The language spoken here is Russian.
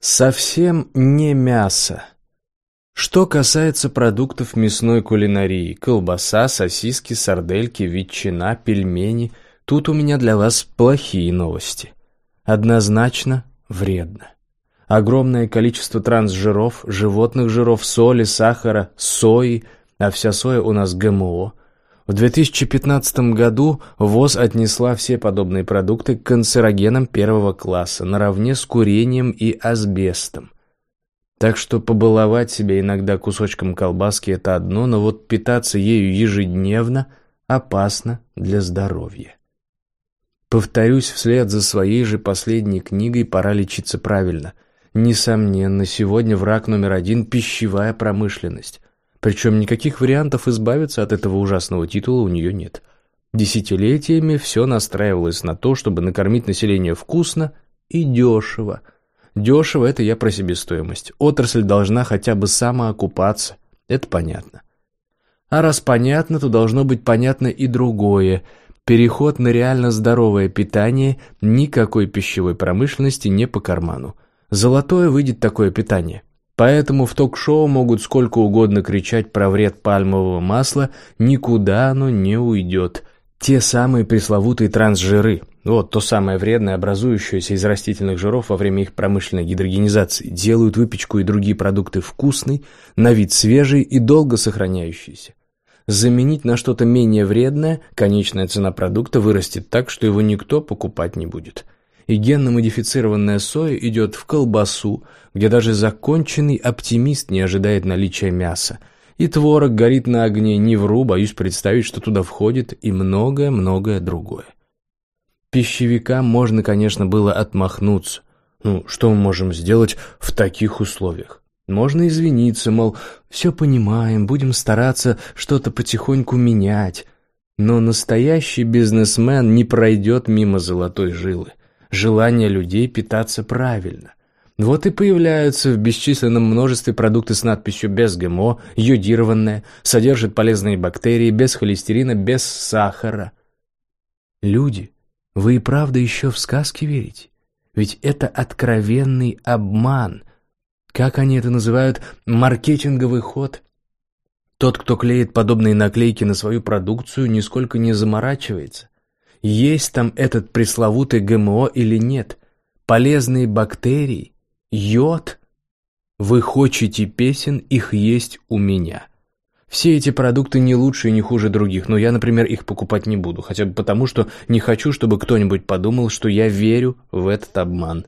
Совсем не мясо. Что касается продуктов мясной кулинарии, колбаса, сосиски, сардельки, ветчина, пельмени, тут у меня для вас плохие новости. Однозначно вредно. Огромное количество трансжиров, животных жиров, соли, сахара, сои, а вся соя у нас ГМО. В 2015 году ВОЗ отнесла все подобные продукты к канцерогенам первого класса, наравне с курением и асбестом. Так что побаловать себя иногда кусочком колбаски – это одно, но вот питаться ею ежедневно опасно для здоровья. Повторюсь, вслед за своей же последней книгой «Пора лечиться правильно». Несомненно, сегодня враг номер один – пищевая промышленность. Причем никаких вариантов избавиться от этого ужасного титула у нее нет. Десятилетиями все настраивалось на то, чтобы накормить население вкусно и дешево – Дешево – это я про себестоимость. Отрасль должна хотя бы самоокупаться. Это понятно. А раз понятно, то должно быть понятно и другое. Переход на реально здоровое питание никакой пищевой промышленности не по карману. Золотое выйдет такое питание. Поэтому в ток-шоу могут сколько угодно кричать про вред пальмового масла, никуда оно не уйдет. Те самые пресловутые трансжиры, вот то самое вредное, образующееся из растительных жиров во время их промышленной гидрогенизации, делают выпечку и другие продукты вкусной, на вид свежей и долго сохраняющейся. Заменить на что-то менее вредное, конечная цена продукта вырастет так, что его никто покупать не будет. И генно-модифицированная соя идет в колбасу, где даже законченный оптимист не ожидает наличия мяса – и творог горит на огне, не вру, боюсь представить, что туда входит и многое-многое другое. Пищевикам можно, конечно, было отмахнуться. Ну, что мы можем сделать в таких условиях? Можно извиниться, мол, все понимаем, будем стараться что-то потихоньку менять. Но настоящий бизнесмен не пройдет мимо золотой жилы. Желание людей питаться правильно. Вот и появляются в бесчисленном множестве продукты с надписью «без ГМО», «йодированное», содержит полезные бактерии, без холестерина, без сахара. Люди, вы и правда еще в сказки верите? Ведь это откровенный обман. Как они это называют? Маркетинговый ход. Тот, кто клеит подобные наклейки на свою продукцию, нисколько не заморачивается. Есть там этот пресловутый ГМО или нет? Полезные бактерии – Йод? Вы хочете песен, их есть у меня. Все эти продукты не лучше и не хуже других, но я, например, их покупать не буду, хотя бы потому, что не хочу, чтобы кто-нибудь подумал, что я верю в этот обман.